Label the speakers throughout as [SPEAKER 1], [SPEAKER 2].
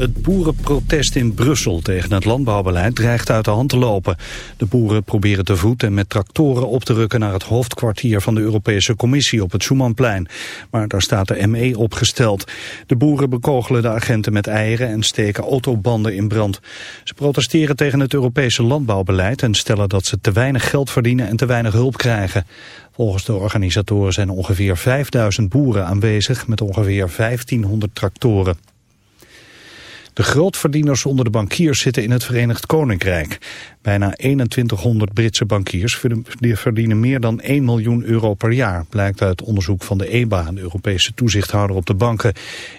[SPEAKER 1] Het boerenprotest in Brussel tegen het landbouwbeleid dreigt uit de hand te lopen. De boeren proberen te voet en met tractoren op te rukken naar het hoofdkwartier van de Europese Commissie op het Schumanplein. Maar daar staat de ME opgesteld. De boeren bekogelen de agenten met eieren en steken autobanden in brand. Ze protesteren tegen het Europese landbouwbeleid en stellen dat ze te weinig geld verdienen en te weinig hulp krijgen. Volgens de organisatoren zijn ongeveer 5000 boeren aanwezig met ongeveer 1500 tractoren. De grootverdieners onder de bankiers zitten in het Verenigd Koninkrijk. Bijna 2100 Britse bankiers verdienen meer dan 1 miljoen euro per jaar, blijkt uit onderzoek van de EBA, een Europese toezichthouder op de banken.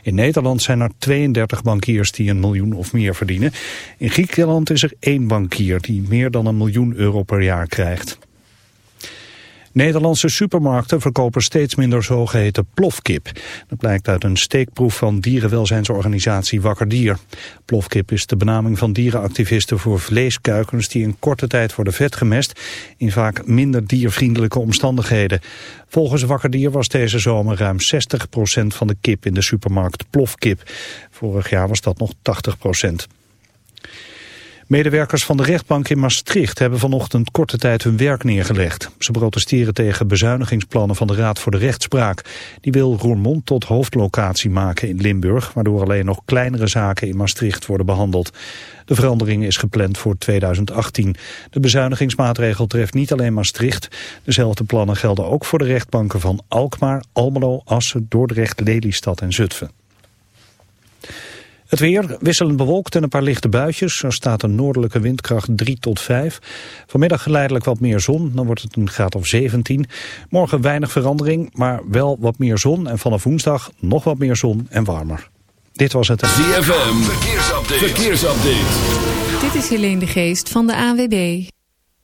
[SPEAKER 1] In Nederland zijn er 32 bankiers die een miljoen of meer verdienen. In Griekenland is er één bankier die meer dan een miljoen euro per jaar krijgt. Nederlandse supermarkten verkopen steeds minder zogeheten plofkip. Dat blijkt uit een steekproef van dierenwelzijnsorganisatie Wakker Dier. Plofkip is de benaming van dierenactivisten voor vleeskuikens die in korte tijd worden vetgemest in vaak minder diervriendelijke omstandigheden. Volgens Wakker Dier was deze zomer ruim 60% van de kip in de supermarkt plofkip. Vorig jaar was dat nog 80%. Medewerkers van de rechtbank in Maastricht hebben vanochtend korte tijd hun werk neergelegd. Ze protesteren tegen bezuinigingsplannen van de Raad voor de Rechtspraak. Die wil Roermond tot hoofdlocatie maken in Limburg, waardoor alleen nog kleinere zaken in Maastricht worden behandeld. De verandering is gepland voor 2018. De bezuinigingsmaatregel treft niet alleen Maastricht. Dezelfde plannen gelden ook voor de rechtbanken van Alkmaar, Almelo, Assen, Dordrecht, Lelystad en Zutphen. Het weer wisselend bewolkt en een paar lichte buitjes. Er staat een noordelijke windkracht 3 tot 5. Vanmiddag geleidelijk wat meer zon, dan wordt het een graad of 17. Morgen weinig verandering, maar wel wat meer zon. En vanaf woensdag nog wat meer zon en warmer. Dit was het...
[SPEAKER 2] ZFM, verkeersupdate. verkeersupdate.
[SPEAKER 3] Dit is Helene de Geest van de AWB.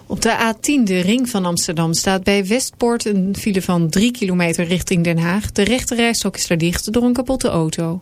[SPEAKER 3] Op de A10, de ring van Amsterdam, staat bij Westpoort een file van 3 kilometer richting Den Haag. De rechte rijstok is daar dicht door een kapotte auto.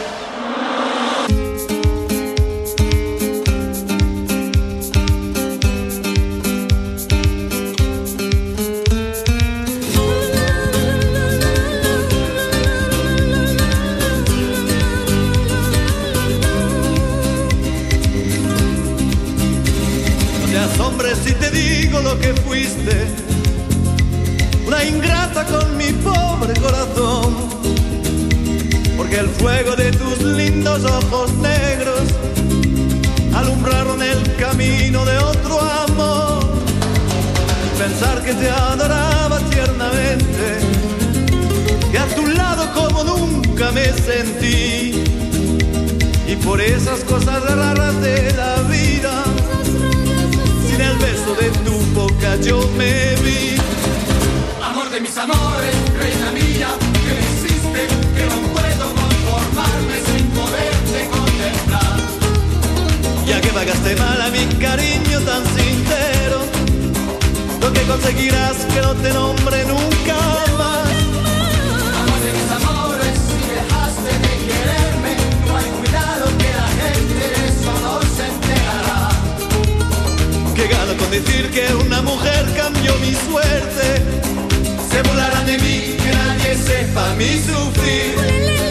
[SPEAKER 4] Fuego de tus lindos ojos negros alumbraron el camino de otro amor. Pensar que te adoraba tiernamente, que a tu lado como nunca me sentí, y por esas cosas raras de la vida el beso de tu boca yo me vi. affronter pagaste mal a mi cariño tan sincero. Lo que conseguirás que no te nombre nunca más.
[SPEAKER 5] Amor de mis amores, si dejaste de quererme, no hay cuidado que la gente de eso no se enterará.
[SPEAKER 4] Que gano con decir que una mujer cambió mi suerte. Se burlarán de mí, que nadie sepa mi sufrir.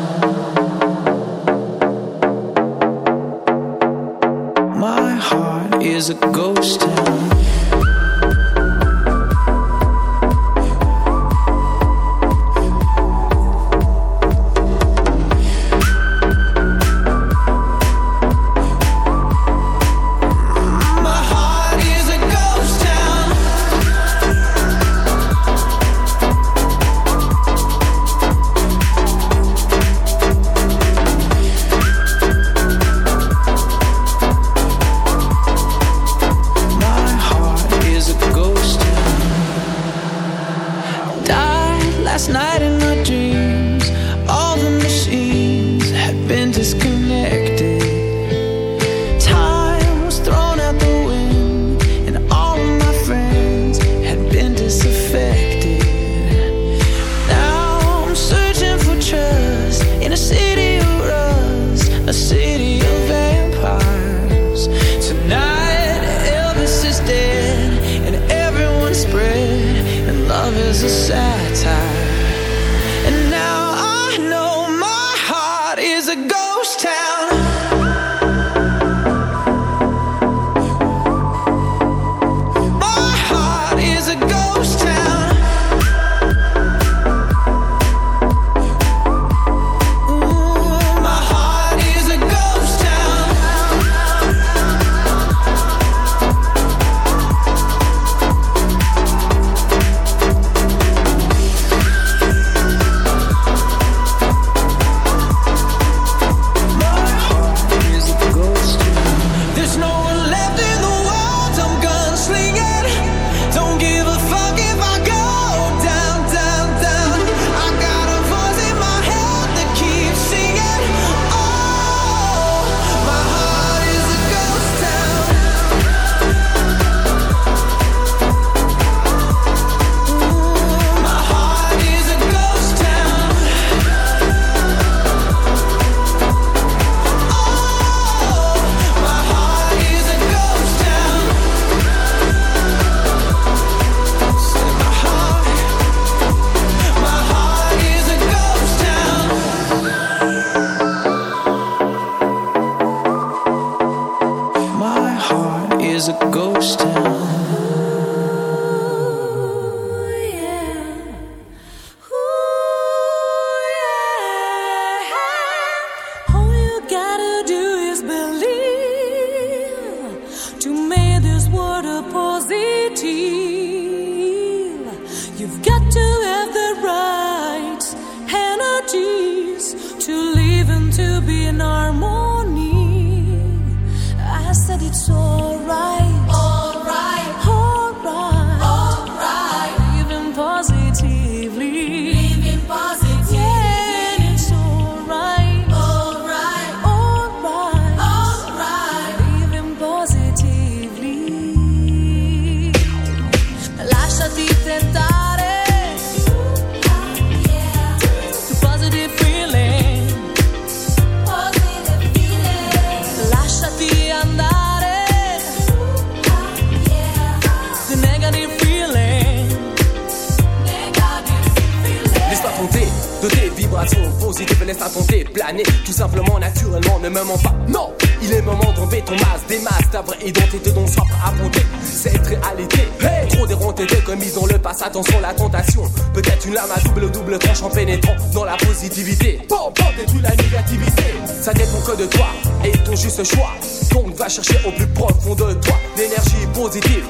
[SPEAKER 6] Le passé, attention la tentation. Peut-être une lame à double double tranche en pénétrant dans la positivité. Bon, bon, détruis la négativité. Ça dépend que de toi et ton juste choix. Donc va chercher au plus profond de toi l'énergie positive.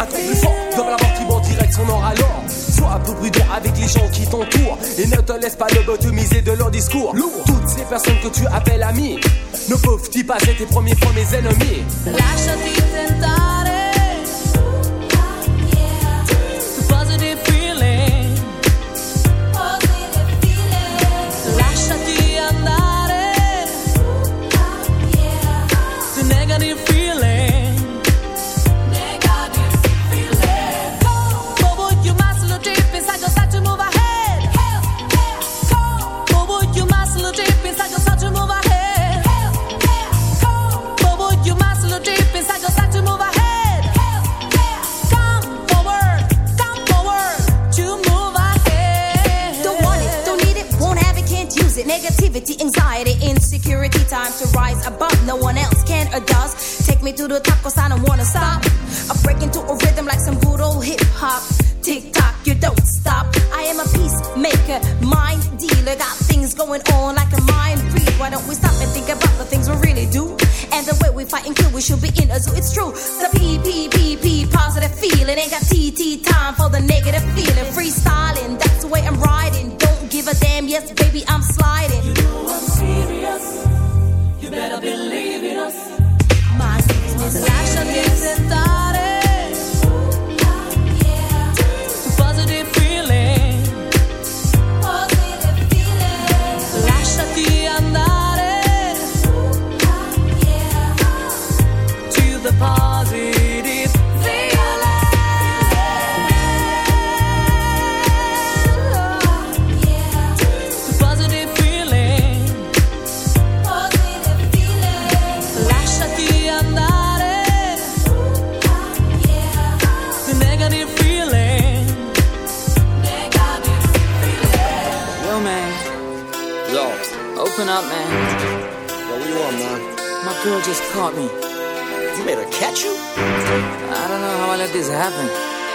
[SPEAKER 6] Un truc plus fort dans la mort qui vont direct son or alors. Sois un peu prudent avec les gens qui t'entourent et ne te laisse pas lobotomiser de leur discours. Toutes ces personnes que tu appelles amis ne peuvent-ils pas être tes premiers fois mes ennemis?
[SPEAKER 7] Lasciati feeling. To
[SPEAKER 8] the tacos, I don't wanna stop. I break into a rhythm like some good old hip hop. Tick tock, you don't stop. I am a peacemaker, mind dealer. Got things going on like a mind read. Why don't we stop and think about the things we really do? And the way we fight and kill, we should be in a zoo. It's true. The P P P P positive feeling. Ain't got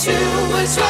[SPEAKER 9] To a
[SPEAKER 10] right.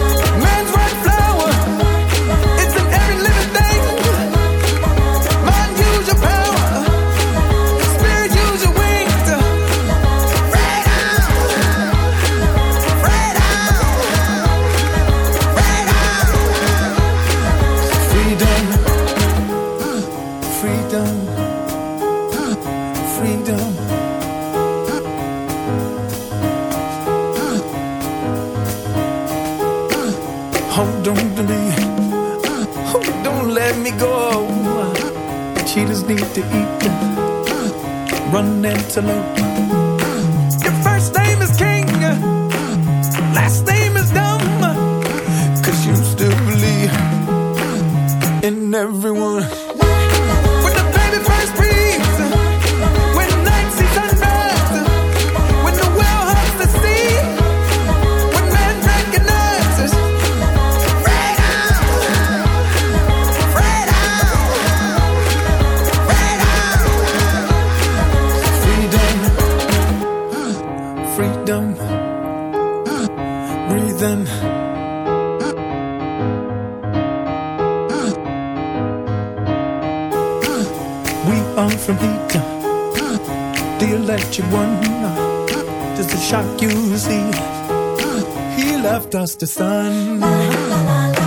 [SPEAKER 11] Don't let me go. Cheetahs need to eat. Run antelope you one, just to shock you. See, he left us
[SPEAKER 12] to
[SPEAKER 7] sun.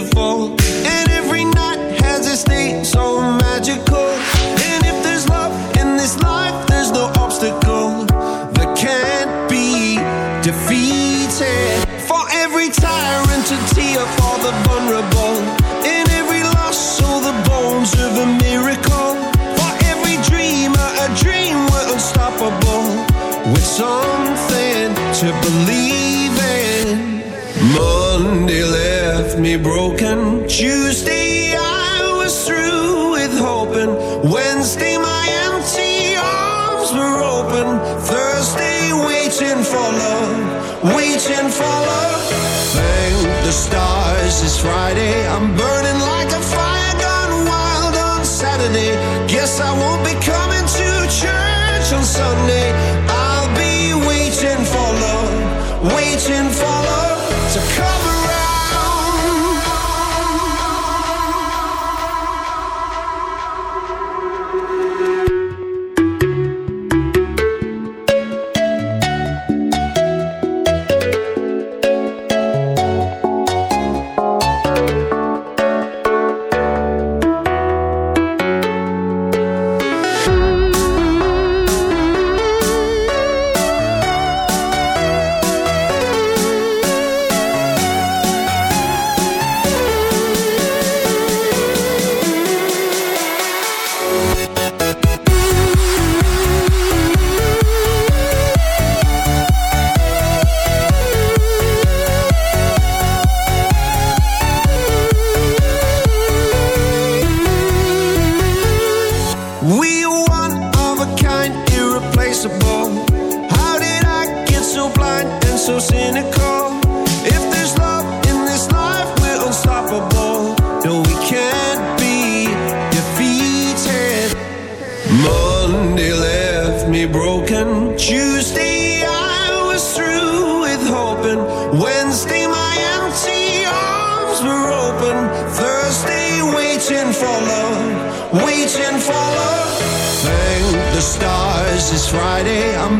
[SPEAKER 7] Beautiful. Broken. Tuesday Friday, I'm